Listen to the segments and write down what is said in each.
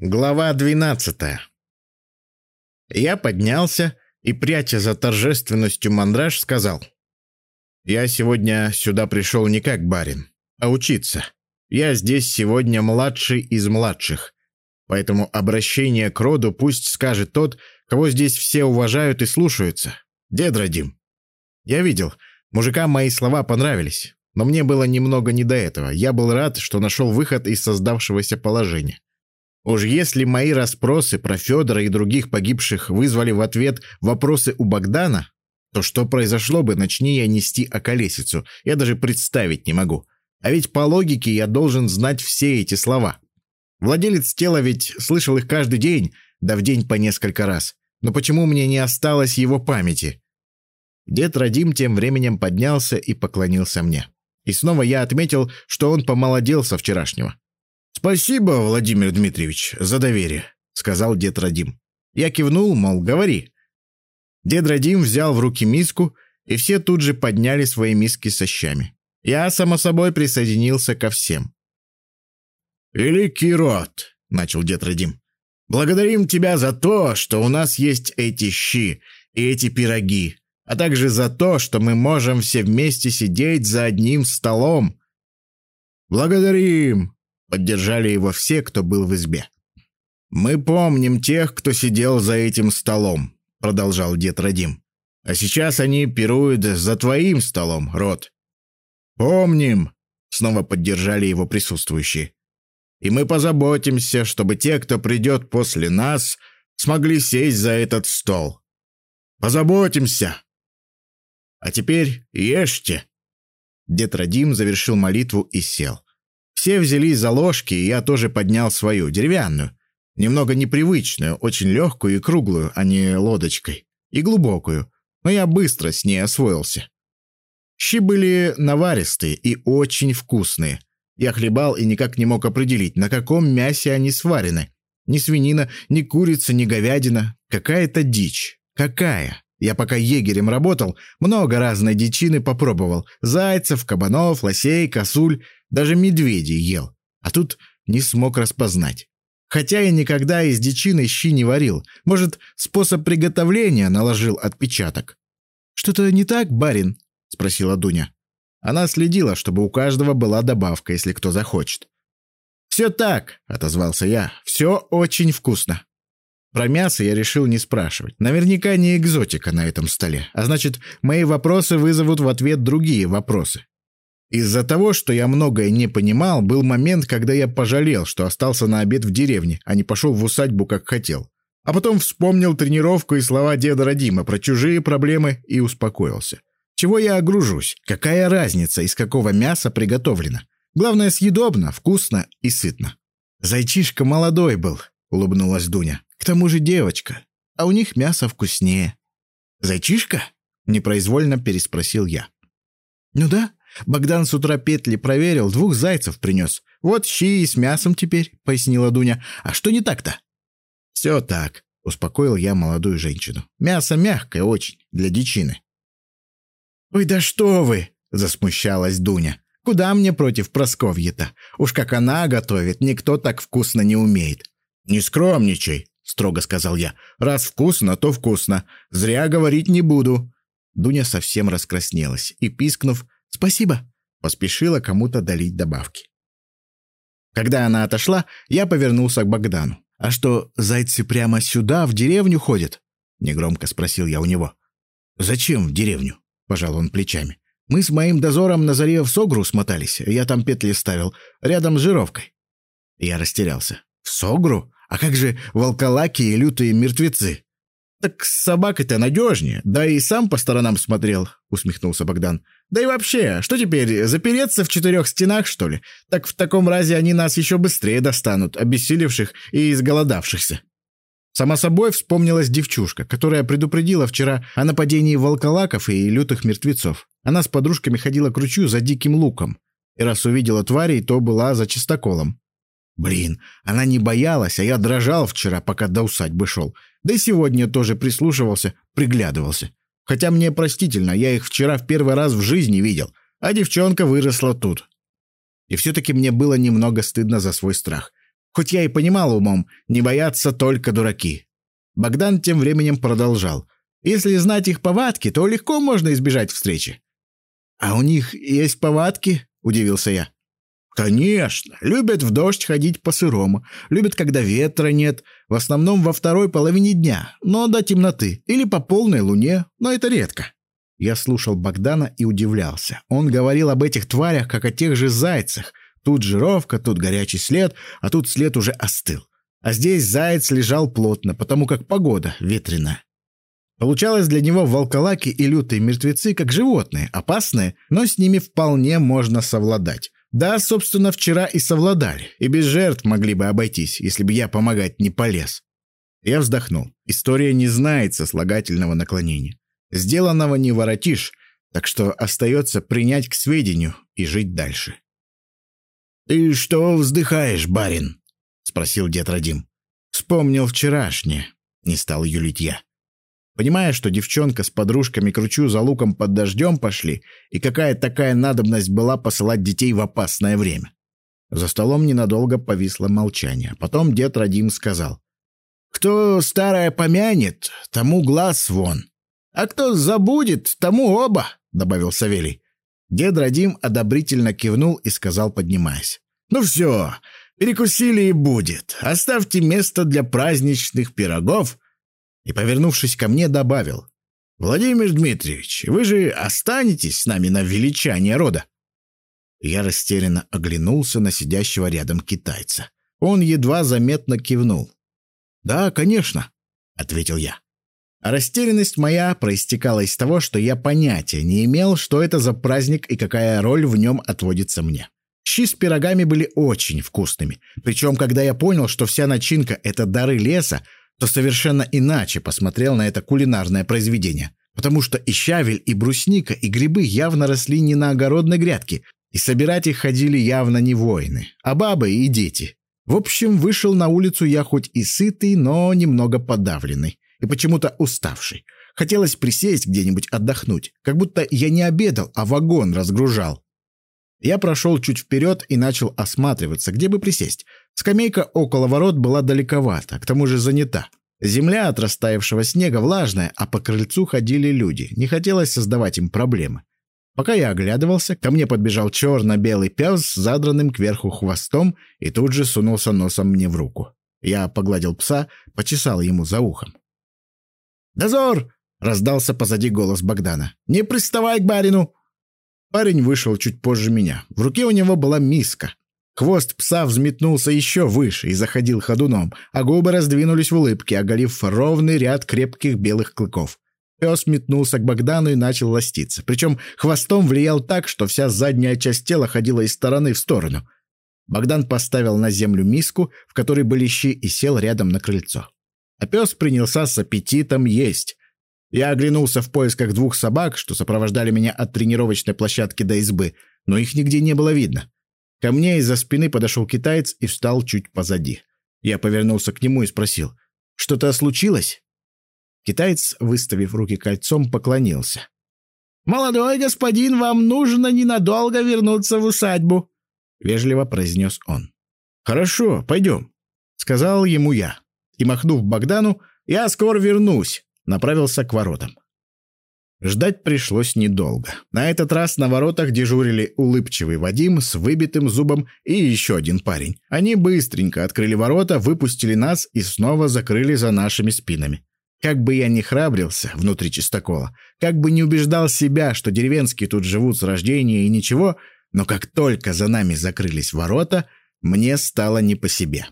Глава 12 Я поднялся и, пряча за торжественностью мандраж, сказал. «Я сегодня сюда пришел не как барин, а учиться. Я здесь сегодня младший из младших. Поэтому обращение к роду пусть скажет тот, кого здесь все уважают и слушаются. Дед Радим». Я видел, мужикам мои слова понравились, но мне было немного не до этого. Я был рад, что нашел выход из создавшегося положения. Уж если мои расспросы про Федора и других погибших вызвали в ответ вопросы у Богдана, то что произошло бы, начни я нести околесицу, я даже представить не могу. А ведь по логике я должен знать все эти слова. Владелец тела ведь слышал их каждый день, да в день по несколько раз. Но почему мне не осталось его памяти? Дед Радим тем временем поднялся и поклонился мне. И снова я отметил, что он помолодел со вчерашнего. «Спасибо, Владимир Дмитриевич, за доверие», — сказал дед Радим. Я кивнул, мол, говори. Дед Радим взял в руки миску, и все тут же подняли свои миски со щами. Я, само собой, присоединился ко всем. «Великий род», — начал дед Радим, — «благодарим тебя за то, что у нас есть эти щи и эти пироги, а также за то, что мы можем все вместе сидеть за одним столом». «Благодарим», Поддержали его все, кто был в избе. «Мы помним тех, кто сидел за этим столом», — продолжал дед Радим. «А сейчас они пируют за твоим столом, Рот». «Помним», — снова поддержали его присутствующие. «И мы позаботимся, чтобы те, кто придет после нас, смогли сесть за этот стол. Позаботимся!» «А теперь ешьте!» Дед Радим завершил молитву и сел. Все взялись за ложки, и я тоже поднял свою, деревянную. Немного непривычную, очень легкую и круглую, а не лодочкой. И глубокую. Но я быстро с ней освоился. Щи были наваристые и очень вкусные. Я хлебал и никак не мог определить, на каком мясе они сварены. Ни свинина, ни курица, ни говядина. Какая-то дичь. Какая? Я пока егерем работал, много разной дичины попробовал. Зайцев, кабанов, лосей, косуль. Даже медведей ел. А тут не смог распознать. Хотя я никогда из дичины щи не варил. Может, способ приготовления наложил отпечаток. «Что-то не так, барин?» — спросила Дуня. Она следила, чтобы у каждого была добавка, если кто захочет. «Все так», — отозвался я. «Все очень вкусно». Про мясо я решил не спрашивать. Наверняка не экзотика на этом столе. А значит, мои вопросы вызовут в ответ другие вопросы. Из-за того, что я многое не понимал, был момент, когда я пожалел, что остался на обед в деревне, а не пошел в усадьбу, как хотел. А потом вспомнил тренировку и слова деда Родима про чужие проблемы и успокоился. Чего я огружусь? Какая разница, из какого мяса приготовлено? Главное, съедобно, вкусно и сытно. «Зайчишка молодой был», — улыбнулась Дуня. «К тому же девочка, а у них мясо вкуснее». «Зайчишка?» — непроизвольно переспросил я. «Ну да, Богдан с утра петли проверил, двух зайцев принес. Вот щи и с мясом теперь», — пояснила Дуня. «А что не так-то?» «Все так», — успокоил я молодую женщину. «Мясо мягкое очень, для дичины». «Ой, да что вы!» — засмущалась Дуня. «Куда мне против Просковьи-то? Уж как она готовит, никто так вкусно не умеет». «Не скромничай», — строго сказал я. «Раз вкусно, то вкусно. Зря говорить не буду». Дуня совсем раскраснелась и, пискнув, «Спасибо», — поспешила кому-то долить добавки. Когда она отошла, я повернулся к Богдану. «А что, зайцы прямо сюда, в деревню ходят?» — негромко спросил я у него. «Зачем в деревню?» — пожал он плечами. «Мы с моим дозором на заре в Согру смотались. Я там петли ставил, рядом с жировкой». Я растерялся. «В Согру? А как же волколаки и лютые мертвецы?» «Так с собакой-то надежнее, да и сам по сторонам смотрел», — усмехнулся Богдан. «Да и вообще, что теперь, запереться в четырех стенах, что ли? Так в таком разе они нас еще быстрее достанут, обессилевших и изголодавшихся». Само собой вспомнилась девчушка, которая предупредила вчера о нападении волколаков и лютых мертвецов. Она с подружками ходила к ручью за диким луком. И раз увидела тварей, то была за чистоколом. Блин, она не боялась, а я дрожал вчера, пока до усадьбы шел. Да и сегодня тоже прислушивался, приглядывался. Хотя мне простительно, я их вчера в первый раз в жизни видел, а девчонка выросла тут. И все-таки мне было немного стыдно за свой страх. Хоть я и понимал умом, не боятся только дураки. Богдан тем временем продолжал. Если знать их повадки, то легко можно избежать встречи. «А у них есть повадки?» — удивился я. «Конечно. Любят в дождь ходить по-сырому. Любят, когда ветра нет. В основном во второй половине дня, но до темноты. Или по полной луне, но это редко». Я слушал Богдана и удивлялся. Он говорил об этих тварях, как о тех же зайцах. Тут жировка, тут горячий след, а тут след уже остыл. А здесь заяц лежал плотно, потому как погода ветреная. Получалось для него волколаки и лютые мертвецы как животные, опасные, но с ними вполне можно совладать. Да, собственно, вчера и совладали, и без жертв могли бы обойтись, если бы я помогать не полез. Я вздохнул. История не знает сослагательного наклонения. Сделанного не воротишь, так что остается принять к сведению и жить дальше. «Ты что вздыхаешь, барин?» — спросил дед Радим. «Вспомнил вчерашнее», — не стал юлить я. Понимая, что девчонка с подружками кручу за луком под дождем пошли, и какая такая надобность была посылать детей в опасное время. За столом ненадолго повисло молчание. Потом дед Радим сказал. «Кто старое помянет, тому глаз вон. А кто забудет, тому оба», — добавил Савелий. Дед Радим одобрительно кивнул и сказал, поднимаясь. «Ну все, перекусили и будет. Оставьте место для праздничных пирогов и, повернувшись ко мне, добавил. «Владимир Дмитриевич, вы же останетесь с нами на величание рода?» Я растерянно оглянулся на сидящего рядом китайца. Он едва заметно кивнул. «Да, конечно», — ответил я. А растерянность моя проистекала из того, что я понятия не имел, что это за праздник и какая роль в нем отводится мне. Щи с пирогами были очень вкусными. Причем, когда я понял, что вся начинка — это дары леса, то совершенно иначе посмотрел на это кулинарное произведение. Потому что и щавель, и брусника, и грибы явно росли не на огородной грядке, и собирать их ходили явно не воины, а бабы и дети. В общем, вышел на улицу я хоть и сытый, но немного подавленный, и почему-то уставший. Хотелось присесть где-нибудь отдохнуть, как будто я не обедал, а вагон разгружал. Я прошел чуть вперед и начал осматриваться, где бы присесть. Скамейка около ворот была далековата, к тому же занята. Земля от растаявшего снега влажная, а по крыльцу ходили люди. Не хотелось создавать им проблемы. Пока я оглядывался, ко мне подбежал черно-белый пес с задранным кверху хвостом и тут же сунулся носом мне в руку. Я погладил пса, почесал ему за ухом. «Дозор!» — раздался позади голос Богдана. «Не приставай к барину!» Парень вышел чуть позже меня. В руке у него была миска. Хвост пса взметнулся еще выше и заходил ходуном, а губы раздвинулись в улыбке, оголив ровный ряд крепких белых клыков. Пес метнулся к Богдану и начал ластиться. Причем хвостом влиял так, что вся задняя часть тела ходила из стороны в сторону. Богдан поставил на землю миску, в которой были щи, и сел рядом на крыльцо. А пес принялся с аппетитом есть. Я оглянулся в поисках двух собак, что сопровождали меня от тренировочной площадки до избы, но их нигде не было видно. Ко мне из-за спины подошел китаец и встал чуть позади. Я повернулся к нему и спросил, «Что-то случилось?» Китаец, выставив руки кольцом, поклонился. «Молодой господин, вам нужно ненадолго вернуться в усадьбу», — вежливо произнес он. «Хорошо, пойдем», — сказал ему я. И, махнув Богдану, «Я скоро вернусь направился к воротам. Ждать пришлось недолго. На этот раз на воротах дежурили улыбчивый Вадим с выбитым зубом и еще один парень. Они быстренько открыли ворота, выпустили нас и снова закрыли за нашими спинами. Как бы я ни храбрился внутри чистокола, как бы не убеждал себя, что деревенские тут живут с рождения и ничего, но как только за нами закрылись ворота, мне стало не по себе.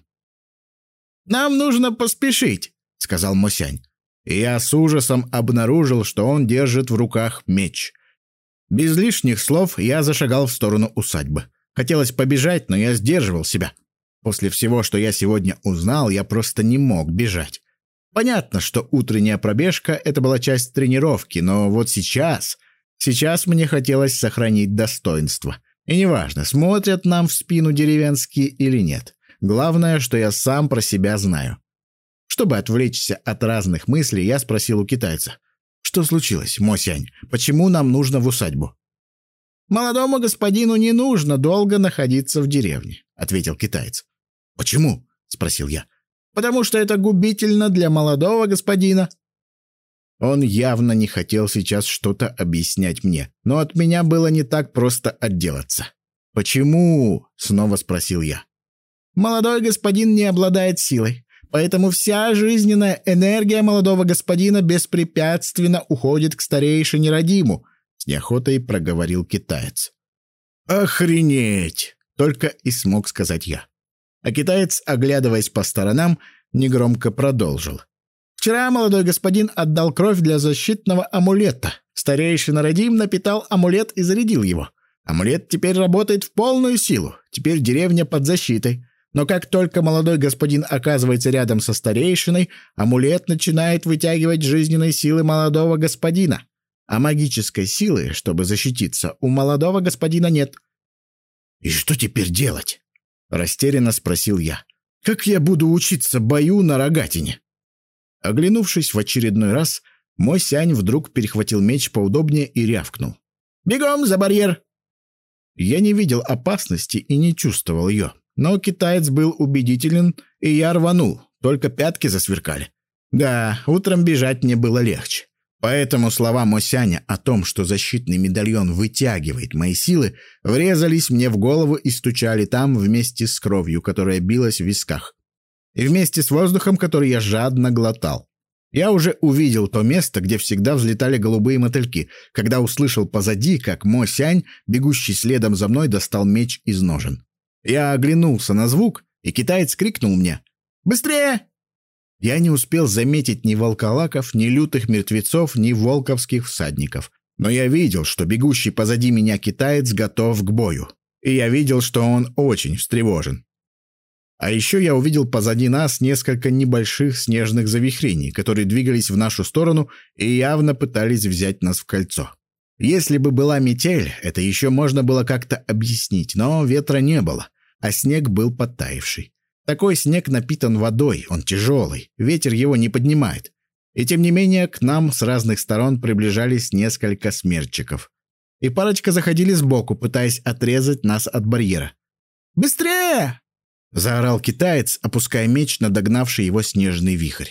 «Нам нужно поспешить», — сказал Мосянь и я с ужасом обнаружил, что он держит в руках меч. Без лишних слов я зашагал в сторону усадьбы. Хотелось побежать, но я сдерживал себя. После всего, что я сегодня узнал, я просто не мог бежать. Понятно, что утренняя пробежка — это была часть тренировки, но вот сейчас... Сейчас мне хотелось сохранить достоинство. И неважно, смотрят нам в спину деревенские или нет. Главное, что я сам про себя знаю. Чтобы отвлечься от разных мыслей, я спросил у китайца. «Что случилось, Мосянь? Почему нам нужно в усадьбу?» «Молодому господину не нужно долго находиться в деревне», — ответил китаец. «Почему?» — спросил я. «Потому что это губительно для молодого господина». Он явно не хотел сейчас что-то объяснять мне, но от меня было не так просто отделаться. «Почему?» — снова спросил я. «Молодой господин не обладает силой, поэтому вся жизненная энергия молодого господина беспрепятственно уходит к старейшине Радиму», — с неохотой проговорил китаец. «Охренеть!» — только и смог сказать я. А китаец, оглядываясь по сторонам, негромко продолжил. «Вчера молодой господин отдал кровь для защитного амулета. Старейшина Радим напитал амулет и зарядил его. Амулет теперь работает в полную силу. Теперь деревня под защитой. Но как только молодой господин оказывается рядом со старейшиной, амулет начинает вытягивать жизненные силы молодого господина. А магической силы, чтобы защититься, у молодого господина нет. «И что теперь делать?» — растерянно спросил я. «Как я буду учиться бою на рогатине?» Оглянувшись в очередной раз, мой сянь вдруг перехватил меч поудобнее и рявкнул. «Бегом за барьер!» Я не видел опасности и не чувствовал ее. Но китаец был убедителен, и я рванул, только пятки засверкали. Да, утром бежать мне было легче. Поэтому слова Мосяня о том, что защитный медальон вытягивает мои силы, врезались мне в голову и стучали там вместе с кровью, которая билась в висках. И вместе с воздухом, который я жадно глотал. Я уже увидел то место, где всегда взлетали голубые мотыльки, когда услышал позади, как Мо Сянь, бегущий следом за мной, достал меч из ножен. Я оглянулся на звук, и китаец крикнул мне «Быстрее!». Я не успел заметить ни волколаков, ни лютых мертвецов, ни волковских всадников. Но я видел, что бегущий позади меня китаец готов к бою. И я видел, что он очень встревожен. А еще я увидел позади нас несколько небольших снежных завихрений, которые двигались в нашу сторону и явно пытались взять нас в кольцо. Если бы была метель, это еще можно было как-то объяснить, но ветра не было, а снег был подтаивший. Такой снег напитан водой, он тяжелый, ветер его не поднимает. И тем не менее к нам с разных сторон приближались несколько смерчиков. И парочка заходили сбоку, пытаясь отрезать нас от барьера. «Быстрее!» — заорал китаец, опуская меч на догнавший его снежный вихрь.